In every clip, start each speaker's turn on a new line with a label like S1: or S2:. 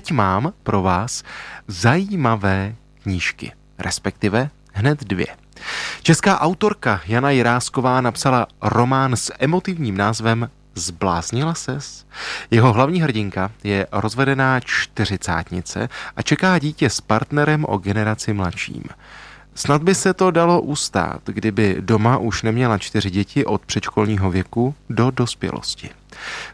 S1: teď mám pro vás zajímavé knížky, respektive hned dvě. Česká autorka Jana Jirásková napsala román s emotivním názvem Zbláznila ses? Jeho hlavní hrdinka je rozvedená čtyřicátnice a čeká dítě s partnerem o generaci mladším. Snad by se to dalo ustát, kdyby doma už neměla čtyři děti od předškolního věku do dospělosti.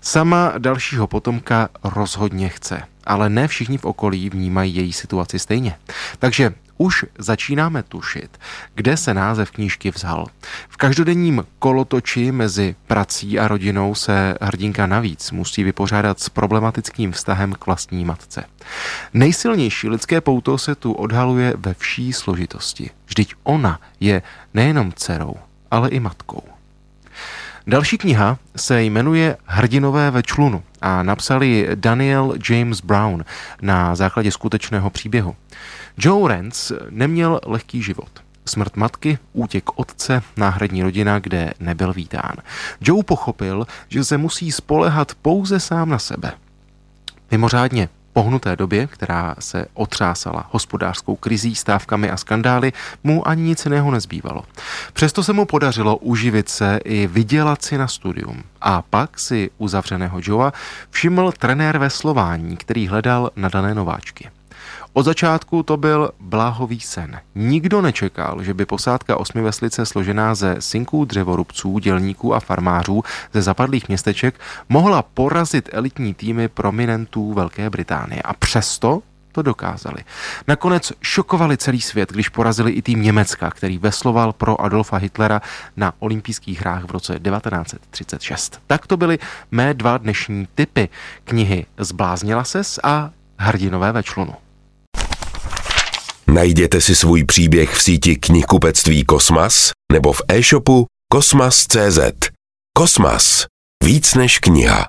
S1: Sama dalšího potomka rozhodně chce, ale ne všichni v okolí vnímají její situaci stejně. Takže už začínáme tušit, kde se název knížky vzal. V každodenním kolotoči mezi prací a rodinou se hrdinka navíc musí vypořádat s problematickým vztahem k vlastní matce. Nejsilnější lidské pouto se tu odhaluje ve vší složitosti. Vždyť ona je nejenom dcerou, ale i matkou. Další kniha se jmenuje Hrdinové ve člunu a napsali Daniel James Brown na základě skutečného příběhu. Joe Rance neměl lehký život. Smrt matky, útěk otce, náhradní rodina, kde nebyl vítán. Joe pochopil, že se musí spolehat pouze sám na sebe. Mimořádně pohnuté době, která se otřásala hospodářskou krizí, stávkami a skandály, mu ani nic jiného nezbývalo. Přesto se mu podařilo uživit se i vydělat si na studium. A pak si uzavřeného Joea všiml trenér veslování, který hledal nadané nováčky. Od začátku to byl bláhový sen. Nikdo nečekal, že by posádka osmi veslice složená ze synků dřevorubců, dělníků a farmářů ze zapadlých městeček mohla porazit elitní týmy prominentů Velké Británie. A přesto to dokázali. Nakonec šokovali celý svět, když porazili i tým Německa, který vesloval pro Adolfa Hitlera na olympijských hrách v roce 1936. Tak to byly mé dva dnešní typy knihy Zbláznila ses a Hrdinové ve člunu.
S2: Najděte si svůj příběh v síti knihkupectví Kosmas nebo v e-shopu kosmas.cz. Kosmas. Víc než kniha.